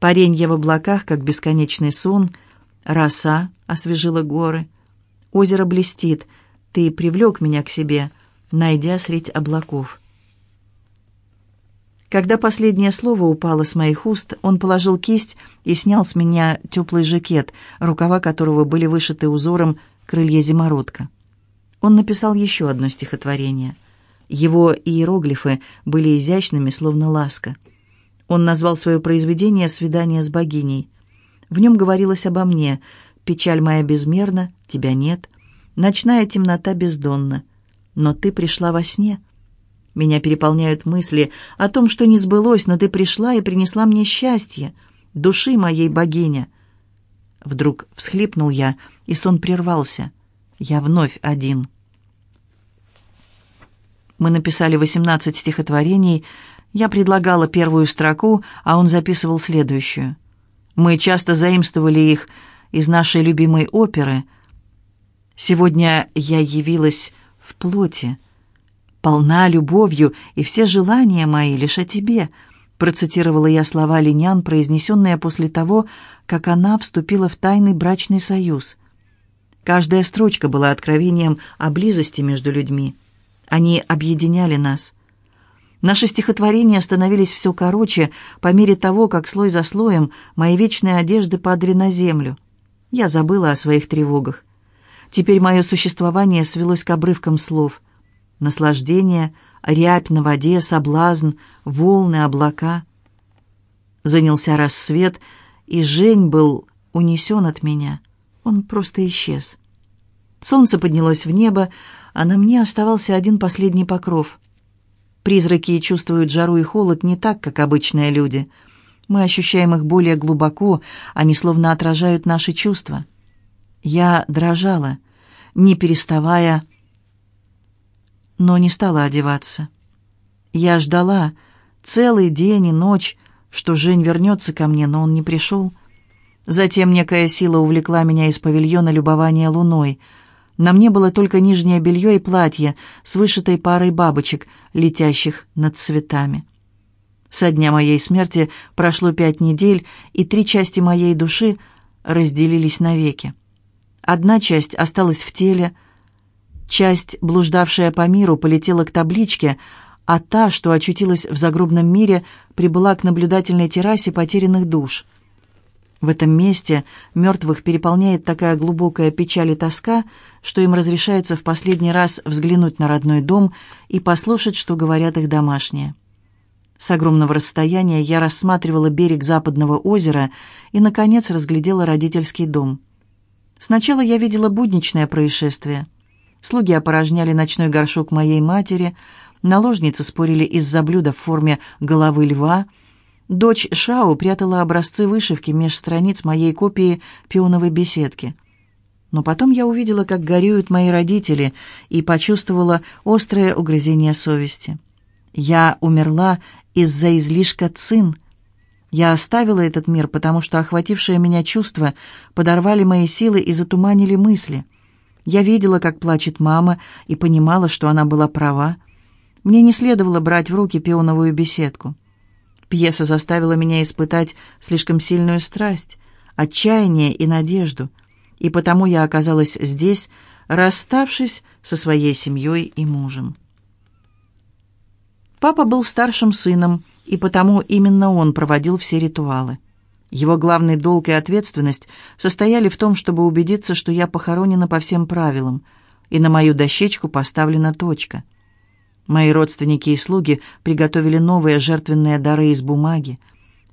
Паренье в облаках, как бесконечный сон, роса освежила горы. Озеро блестит, ты привлек меня к себе, найдя средь облаков. Когда последнее слово упало с моих уст, он положил кисть и снял с меня теплый жакет, рукава которого были вышиты узором крылья зимородка. Он написал еще одно стихотворение. Его иероглифы были изящными, словно ласка. Он назвал свое произведение «Свидание с богиней». В нем говорилось обо мне «Печаль моя безмерна, тебя нет, ночная темнота бездонна, но ты пришла во сне». Меня переполняют мысли о том, что не сбылось, но ты пришла и принесла мне счастье, души моей богиня. Вдруг всхлипнул я, и сон прервался. Я вновь один. Мы написали 18 стихотворений. Я предлагала первую строку, а он записывал следующую. Мы часто заимствовали их из нашей любимой оперы. Сегодня я явилась в плоти полна любовью, и все желания мои лишь о тебе», процитировала я слова Линян, произнесенные после того, как она вступила в тайный брачный союз. Каждая строчка была откровением о близости между людьми. Они объединяли нас. Наши стихотворения становились все короче по мере того, как слой за слоем мои вечные одежды падали на землю. Я забыла о своих тревогах. Теперь мое существование свелось к обрывкам слов — наслаждение, рябь на воде, соблазн, волны, облака. Занялся рассвет, и Жень был унесен от меня. Он просто исчез. Солнце поднялось в небо, а на мне оставался один последний покров. Призраки чувствуют жару и холод не так, как обычные люди. Мы ощущаем их более глубоко, они словно отражают наши чувства. Я дрожала, не переставая но не стала одеваться. Я ждала целый день и ночь, что Жень вернется ко мне, но он не пришел. Затем некая сила увлекла меня из павильона любования луной. На мне было только нижнее белье и платье с вышитой парой бабочек, летящих над цветами. Со дня моей смерти прошло пять недель, и три части моей души разделились навеки. Одна часть осталась в теле — Часть, блуждавшая по миру, полетела к табличке, а та, что очутилась в загробном мире, прибыла к наблюдательной террасе потерянных душ. В этом месте мертвых переполняет такая глубокая печаль и тоска, что им разрешается в последний раз взглянуть на родной дом и послушать, что говорят их домашние. С огромного расстояния я рассматривала берег западного озера и, наконец, разглядела родительский дом. Сначала я видела будничное происшествие — Слуги опорожняли ночной горшок моей матери, наложницы спорили из-за блюда в форме головы льва. Дочь Шао прятала образцы вышивки меж страниц моей копии пионовой беседки. Но потом я увидела, как горюют мои родители, и почувствовала острое угрызение совести. Я умерла из-за излишка цин. Я оставила этот мир, потому что охватившие меня чувства подорвали мои силы и затуманили мысли — я видела, как плачет мама, и понимала, что она была права. Мне не следовало брать в руки пионовую беседку. Пьеса заставила меня испытать слишком сильную страсть, отчаяние и надежду, и потому я оказалась здесь, расставшись со своей семьей и мужем. Папа был старшим сыном, и потому именно он проводил все ритуалы. Его главный долг и ответственность состояли в том, чтобы убедиться, что я похоронена по всем правилам, и на мою дощечку поставлена точка. Мои родственники и слуги приготовили новые жертвенные дары из бумаги.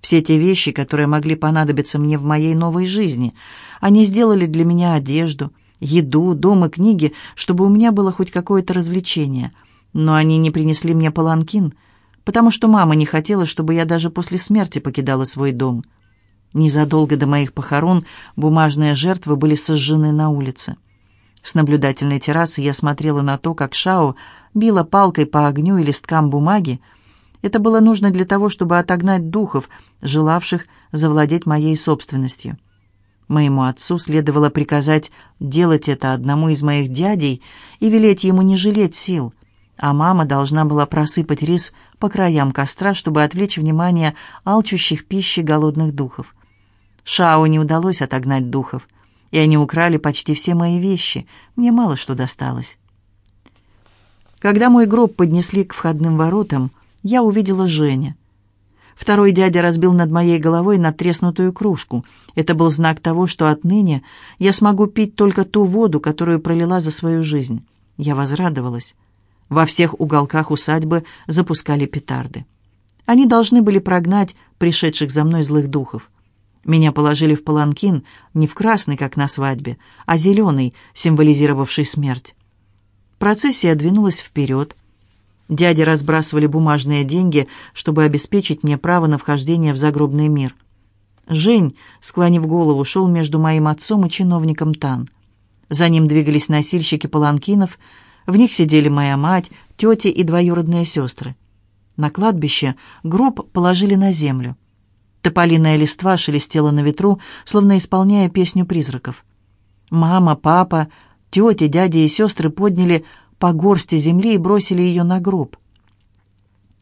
Все те вещи, которые могли понадобиться мне в моей новой жизни. Они сделали для меня одежду, еду, дом и книги, чтобы у меня было хоть какое-то развлечение. Но они не принесли мне паланкин, потому что мама не хотела, чтобы я даже после смерти покидала свой дом. Незадолго до моих похорон бумажные жертвы были сожжены на улице. С наблюдательной террасы я смотрела на то, как Шао била палкой по огню и листкам бумаги. Это было нужно для того, чтобы отогнать духов, желавших завладеть моей собственностью. Моему отцу следовало приказать делать это одному из моих дядей и велеть ему не жалеть сил. а мама должна была просыпать рис по краям костра, чтобы отвлечь внимание алчущих пищи голодных духов. Шао не удалось отогнать духов, и они украли почти все мои вещи, мне мало что досталось. Когда мой гроб поднесли к входным воротам, я увидела Женя. Второй дядя разбил над моей головой надтреснутую кружку. Это был знак того, что отныне я смогу пить только ту воду, которую пролила за свою жизнь. Я возрадовалась. Во всех уголках усадьбы запускали петарды. Они должны были прогнать пришедших за мной злых духов. Меня положили в паланкин, не в красный, как на свадьбе, а зеленый, символизировавший смерть. Процессия двинулась вперед. Дяди разбрасывали бумажные деньги, чтобы обеспечить мне право на вхождение в загробный мир. Жень, склонив голову, шел между моим отцом и чиновником Тан. За ним двигались носильщики паланкинов — в них сидели моя мать, тети и двоюродные сестры. На кладбище гроб положили на землю. Тополиная листва шелестела на ветру, словно исполняя песню призраков. Мама, папа, тети, дяди и сестры подняли по горсти земли и бросили ее на гроб.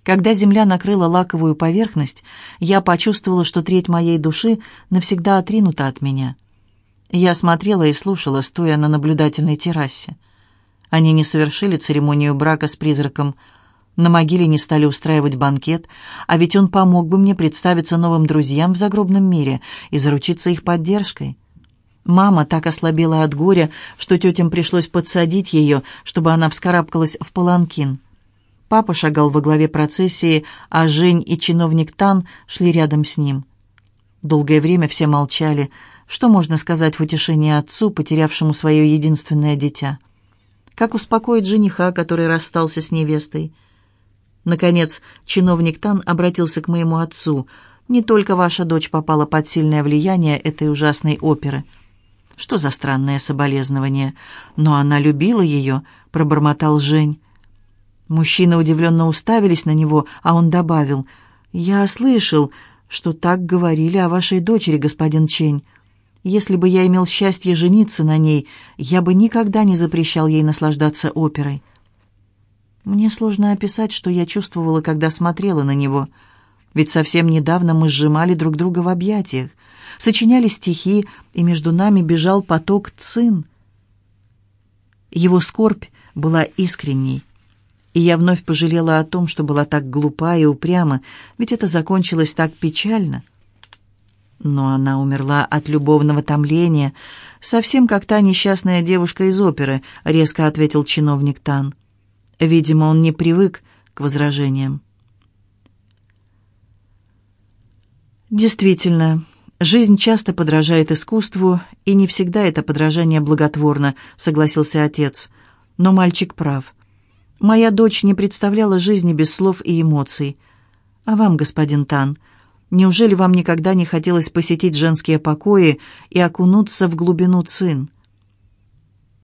Когда земля накрыла лаковую поверхность, я почувствовала, что треть моей души навсегда отринута от меня. Я смотрела и слушала, стоя на наблюдательной террасе. Они не совершили церемонию брака с призраком. На могиле не стали устраивать банкет, а ведь он помог бы мне представиться новым друзьям в загробном мире и заручиться их поддержкой. Мама так ослабела от горя, что тетям пришлось подсадить ее, чтобы она вскарабкалась в паланкин. Папа шагал во главе процессии, а Жень и чиновник Тан шли рядом с ним. Долгое время все молчали. Что можно сказать в утешение отцу, потерявшему свое единственное дитя? Как успокоить жениха, который расстался с невестой? Наконец, чиновник Тан обратился к моему отцу. «Не только ваша дочь попала под сильное влияние этой ужасной оперы». «Что за странное соболезнование?» «Но она любила ее», — пробормотал Жень. Мужчины удивленно уставились на него, а он добавил. «Я слышал, что так говорили о вашей дочери, господин Чень. Если бы я имел счастье жениться на ней, я бы никогда не запрещал ей наслаждаться оперой. Мне сложно описать, что я чувствовала, когда смотрела на него. Ведь совсем недавно мы сжимали друг друга в объятиях, сочиняли стихи, и между нами бежал поток цин. Его скорбь была искренней. И я вновь пожалела о том, что была так глупа и упряма, ведь это закончилось так печально — но она умерла от любовного томления, совсем как та несчастная девушка из оперы, резко ответил чиновник Тан. Видимо, он не привык к возражениям. Действительно, жизнь часто подражает искусству, и не всегда это подражание благотворно, согласился отец. Но мальчик прав. Моя дочь не представляла жизни без слов и эмоций. А вам, господин Тан, — Неужели вам никогда не хотелось посетить женские покои и окунуться в глубину цин?